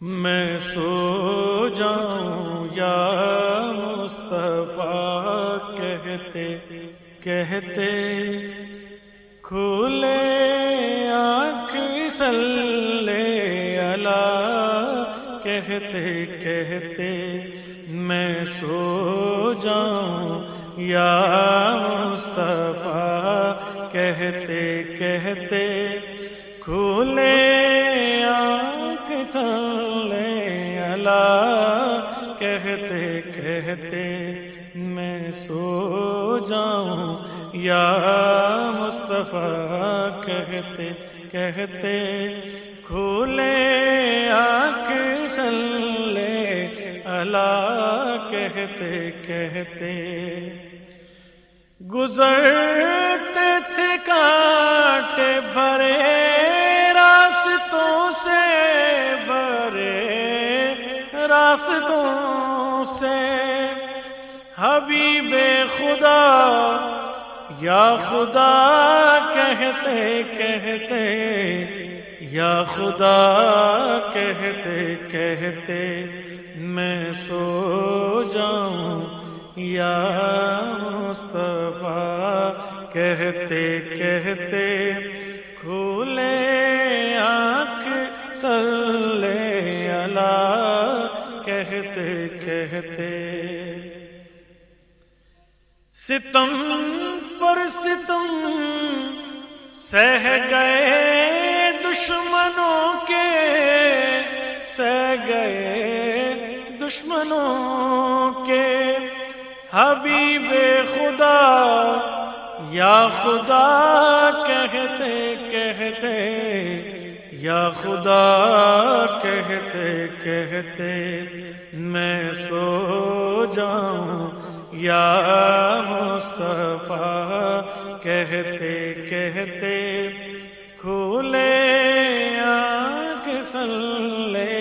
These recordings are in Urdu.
میں سو جاؤں یا مصطفیٰ کہتے کہتے کھولے آنکھ سلے اللہ کہتے کہتے، میں سو جاؤں یا مصطفیٰ کہتے کہتے کھولے آنکھ سلے کہتے، میں سو جاؤں. یا مصطفیٰ کہتے کہتے کھولے آنکھ سلے اللہ کہتے کہتے۔ گزرتے تھے کاٹ بھرے راستوں سے بھرے راستوں سے حبیب خدا، یا خدا کہتے کہتے، یا خدا کہتے کہتے، میں سو جاؤں، یا مصطفیٰ کہتے کہتے کھولے آنکھ سلے اللہ کہتے کہتے۔ ستم پر ستم سہ گئے دشمنوں کے، سہ گئے دشمنوں کے۔ حبیب خدا یا خدا کہتے کہتے۔ یا خدا کہتے کہتے۔ میں سو جاؤں یا مصطفیٰ کہتے کہتے کھولے آنکھ سلے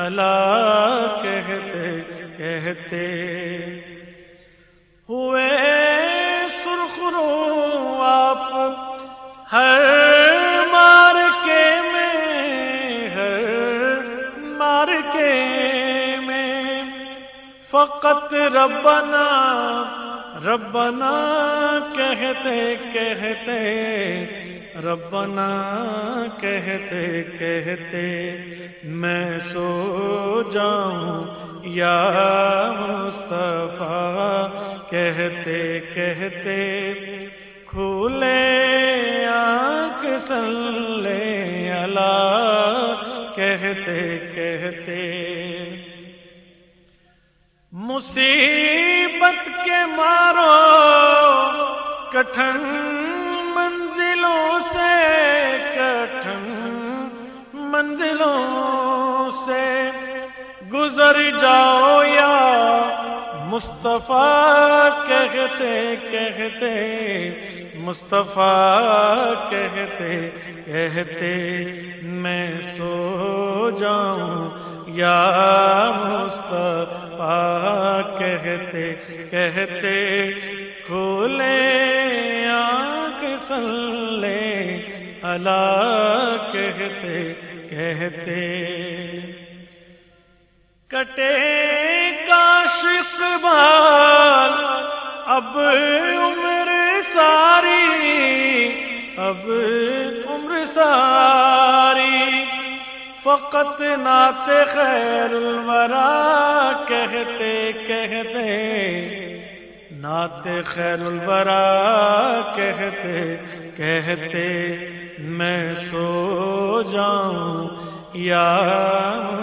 اللہ کہتے کہتے ہوئے سرخرو آپ ہر فقط ربنا ربنا کہتے کہتے، ربنا کہتے کہتے، میں سو جاؤں یا مصطفیٰ، کہتے کہتے کھولے آنکھ سلے اللہ کہتے کہتے مصیبت کے مارو، کٹھن منزلوں سے، کٹھن منزلوں سے گزر جاؤ یا مصطفیٰ، کہتے کہتے مصطفیٰ، کہتے کہتے میں سو جاؤں یا مصطفیٰ کہتے کہتے، کھولے آنکھ سلے اللہ کہتے کہتے۔ کٹے کاشق بال، اب عمر ساری، اب عمر ساری۔ فقط نعت خیر الورا کہتے کہتے۔ نعت خیر الورا کہتے کہتے۔ میں سو جاؤں یا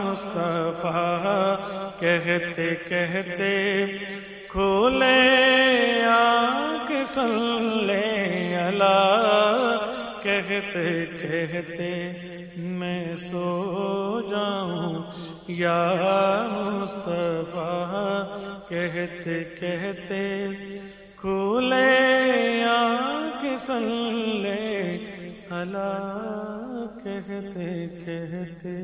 مصطفیٰ۔ کہتے کہتے۔ کھولے آنکھ سلے اللہ۔ کہتے کہتے۔ میں سو جاؤں۔ یا مصطفیٰ کہتے کہتے کھولے آنکھ لے۔ اللہ کہتے کہتے